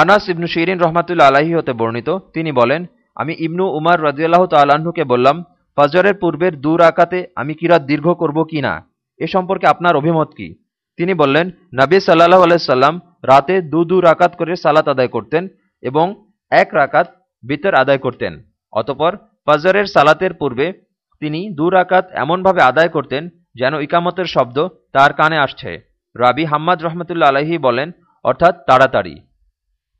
আনাস ইবনু শিরিন রহমাতুল্লা আলাহি হতে বর্ণিত। তিনি বলেন, আমি ইবনু উমার রাজিয়াল্লাহ তাল্লাহ্নকে বললাম, ফজরের পূর্বের দু রাকাতে আমি কিরাত দীর্ঘ করব কি না? এ সম্পর্কে আপনার অভিমত কি? তিনি বললেন, নাবী সাল্লাহ আলাইসাল্লাম রাতে দু দু রাকাত করে সালাত আদায় করতেন এবং এক রাকাত বিতর আদায় করতেন। অতপর ফজরের সালাতের পূর্বে তিনি দু রাকাত এমনভাবে আদায় করতেন যেন ইকামতের শব্দ তার কানে আসছে। রাবি হাম্মাদ রহমতুল্লা আলাহি বলেন, অর্থাৎ তাড়াতাড়ি।